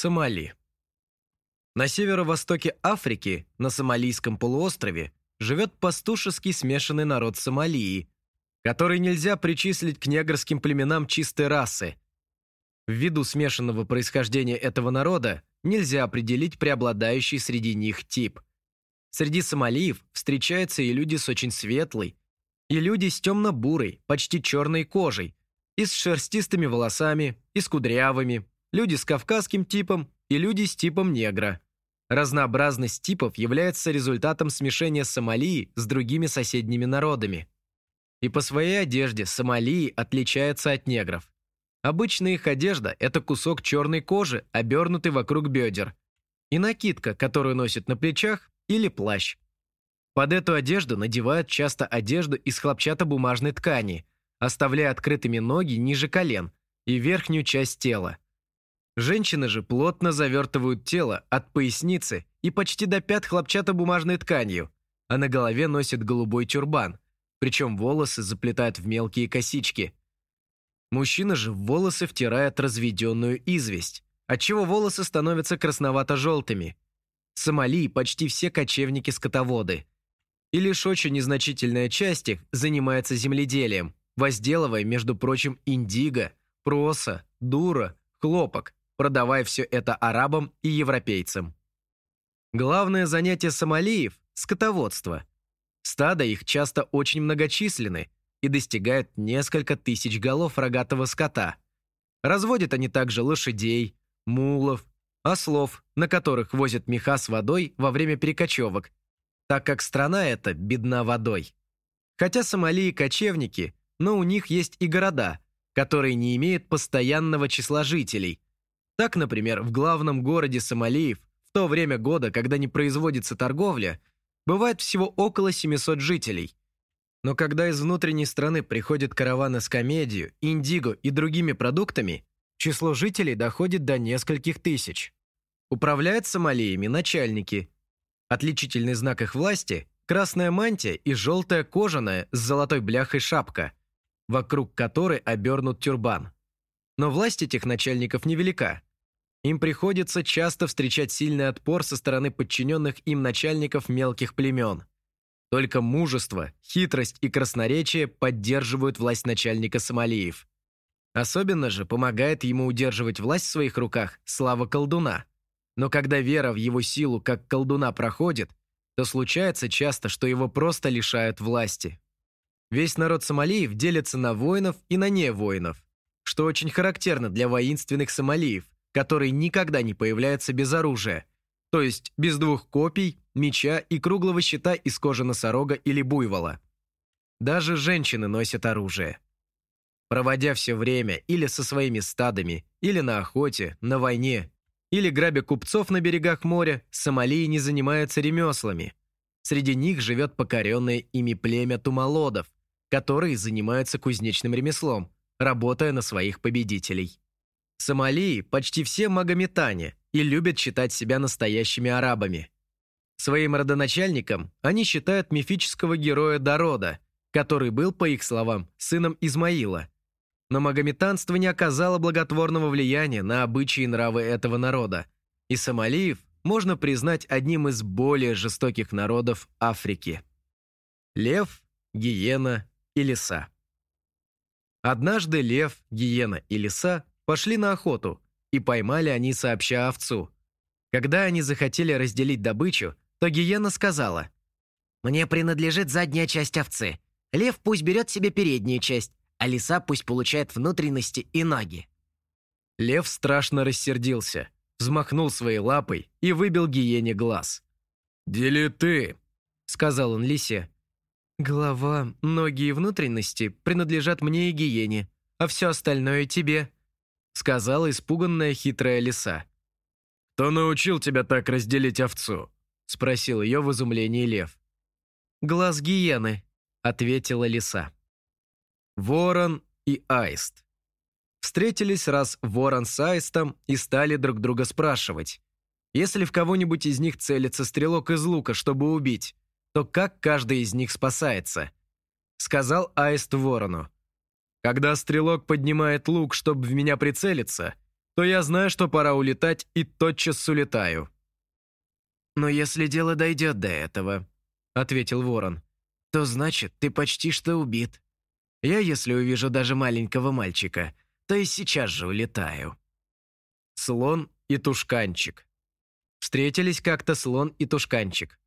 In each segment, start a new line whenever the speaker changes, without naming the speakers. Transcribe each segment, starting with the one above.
Сомали. На северо-востоке Африки, на Сомалийском полуострове, живет пастушеский смешанный народ Сомалии, который нельзя причислить к негрским племенам чистой расы. Ввиду смешанного происхождения этого народа нельзя определить преобладающий среди них тип. Среди сомалиев встречаются и люди с очень светлой, и люди с темно-бурой, почти черной кожей, и с шерстистыми волосами, и с кудрявыми, люди с кавказским типом и люди с типом негра. Разнообразность типов является результатом смешения Сомалии с другими соседними народами. И по своей одежде Сомалии отличается от негров. Обычно их одежда – это кусок черной кожи, обернутый вокруг бедер, и накидка, которую носят на плечах, или плащ. Под эту одежду надевают часто одежду из хлопчатобумажной ткани, оставляя открытыми ноги ниже колен и верхнюю часть тела. Женщины же плотно завертывают тело от поясницы и почти до пят хлопчатобумажной тканью, а на голове носят голубой тюрбан, причем волосы заплетают в мелкие косички. Мужчина же в волосы втирает разведенную известь, отчего волосы становятся красновато-желтыми. Сомали почти все кочевники-скотоводы. И лишь очень незначительная часть их занимается земледелием, возделывая, между прочим, индиго, проса, дура, хлопок, продавая все это арабам и европейцам. Главное занятие сомалиев – скотоводство. Стада их часто очень многочисленны и достигают несколько тысяч голов рогатого скота. Разводят они также лошадей, мулов, ослов, на которых возят меха с водой во время перекочевок, так как страна эта бедна водой. Хотя Сомалии кочевники, но у них есть и города, которые не имеют постоянного числа жителей – так, например, в главном городе Сомалиев в то время года, когда не производится торговля, бывает всего около 700 жителей. Но когда из внутренней страны приходят караваны с комедию, индиго и другими продуктами, число жителей доходит до нескольких тысяч. Управляют Сомалиями начальники. Отличительный знак их власти – красная мантия и желтая кожаная с золотой бляхой шапка, вокруг которой обернут тюрбан. Но власть этих начальников невелика. Им приходится часто встречать сильный отпор со стороны подчиненных им начальников мелких племен. Только мужество, хитрость и красноречие поддерживают власть начальника Сомалиев. Особенно же помогает ему удерживать власть в своих руках слава колдуна. Но когда вера в его силу как колдуна проходит, то случается часто, что его просто лишают власти. Весь народ Сомалиев делится на воинов и на невоинов, что очень характерно для воинственных Сомалиев – который никогда не появляется без оружия, то есть без двух копий, меча и круглого щита из кожи носорога или буйвола. Даже женщины носят оружие. Проводя все время или со своими стадами, или на охоте, на войне, или грабя купцов на берегах моря, Сомалии не занимаются ремеслами. Среди них живет покоренное ими племя тумалодов, которые занимаются кузнечным ремеслом, работая на своих победителей. Сомалии почти все магометане и любят считать себя настоящими арабами. Своим родоначальником они считают мифического героя Дорода, который был, по их словам, сыном Измаила. Но магометанство не оказало благотворного влияния на обычаи и нравы этого народа, и сомалиев можно признать одним из более жестоких народов Африки. Лев, гиена и лиса. Однажды лев, гиена и лиса пошли на охоту, и поймали они сообща овцу. Когда они захотели разделить добычу, то гиена сказала, «Мне принадлежит задняя часть овцы. Лев пусть берет себе переднюю часть, а лиса пусть получает внутренности и ноги». Лев страшно рассердился, взмахнул своей лапой и выбил гиене глаз. «Дели ты», — сказал он лисе. «Голова, ноги и внутренности принадлежат мне и гиене, а все остальное тебе», сказала испуганная хитрая лиса. «Кто научил тебя так разделить овцу?» спросил ее в изумлении лев. «Глаз гиены», — ответила лиса. Ворон и аист. Встретились раз ворон с аистом и стали друг друга спрашивать. Если в кого-нибудь из них целится стрелок из лука, чтобы убить, то как каждый из них спасается? Сказал аист ворону. Когда стрелок поднимает лук, чтобы в меня прицелиться, то я знаю, что пора улетать и тотчас улетаю». «Но если дело дойдет до этого», — ответил ворон, «то значит, ты почти что убит. Я, если увижу даже маленького мальчика, то и сейчас же улетаю». Слон и тушканчик. Встретились как-то слон и тушканчик.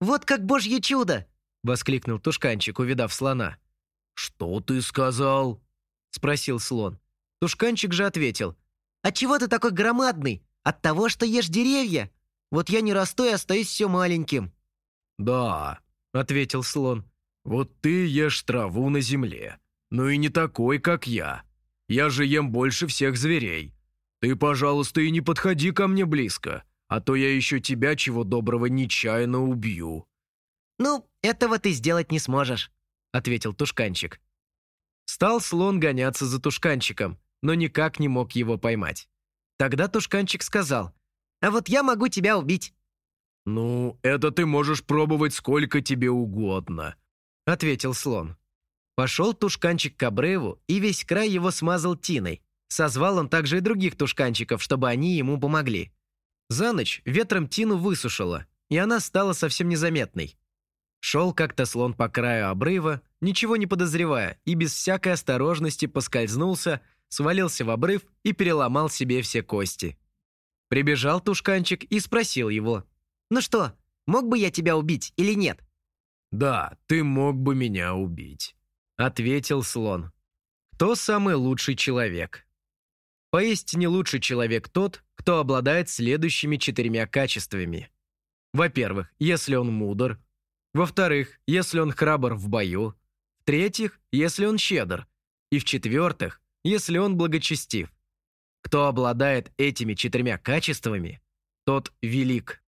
«Вот как божье чудо!»
— воскликнул тушканчик, увидав слона. «Что ты сказал?» — спросил слон. Тушканчик же ответил.
«А чего ты такой громадный? От того, что ешь деревья? Вот я не расту и остаюсь все маленьким».
«Да», — ответил слон. «Вот ты ешь траву на земле. Ну и не такой, как я. Я же ем больше всех зверей. Ты, пожалуйста, и не подходи ко мне близко, а то я еще тебя, чего доброго, нечаянно убью».
«Ну, этого ты сделать не сможешь», — ответил Тушканчик.
Стал слон гоняться за Тушканчиком, но никак не мог его поймать. Тогда Тушканчик сказал,
«А вот я могу тебя убить».
«Ну, это ты можешь пробовать сколько тебе угодно», — ответил слон. Пошел Тушканчик к обрыву, и весь край его смазал тиной. Созвал он также и других тушканчиков, чтобы они ему помогли. За ночь ветром тину высушило, и она стала совсем незаметной. Шел как-то слон по краю обрыва, ничего не подозревая, и без всякой осторожности поскользнулся, свалился в обрыв и переломал себе все кости. Прибежал тушканчик и спросил его.
«Ну что, мог бы я тебя убить или нет?»
«Да, ты мог бы меня убить», — ответил слон. «Кто самый лучший человек?» Поистине лучший человек тот, кто обладает следующими четырьмя качествами. Во-первых, если он мудр, во-вторых, если он храбр в бою. В-третьих, если он щедр. И в-четвертых, если он благочестив. Кто обладает этими четырьмя качествами, тот велик.